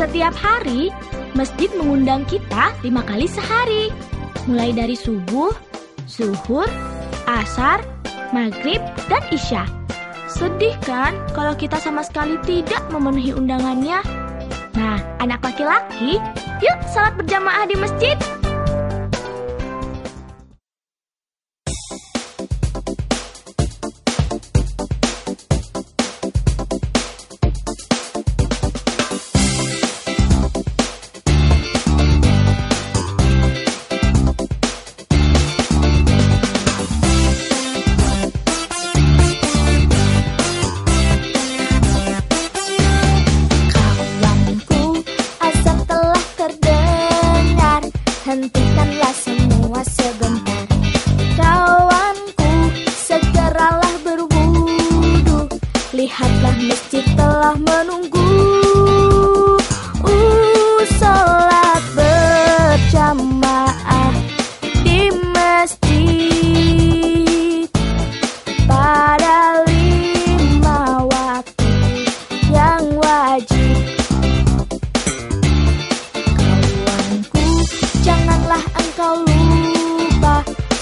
Setiap hari, masjid mengundang kita lima kali sehari. Mulai dari subuh, zuhur, asar, maghrib, dan isya. Sedih kan kalau kita sama sekali tidak memenuhi undangannya? Nah, anak laki-laki, yuk salat berjamaah di masjid. Hentikanlah semua sebentar. Kawanku Segeralah berwudu. Lihatlah masjid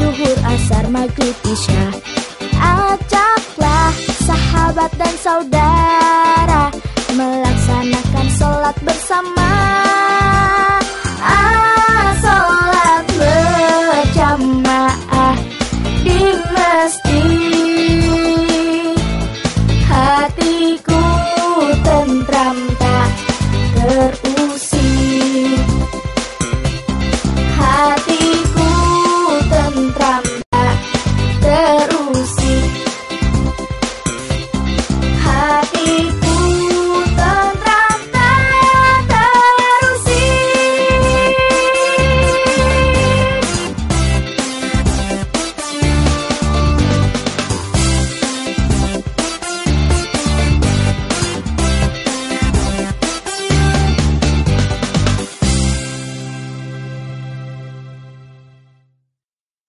zuhur, asar, maghrib, isya. Ajaklah sahabat dan saudara.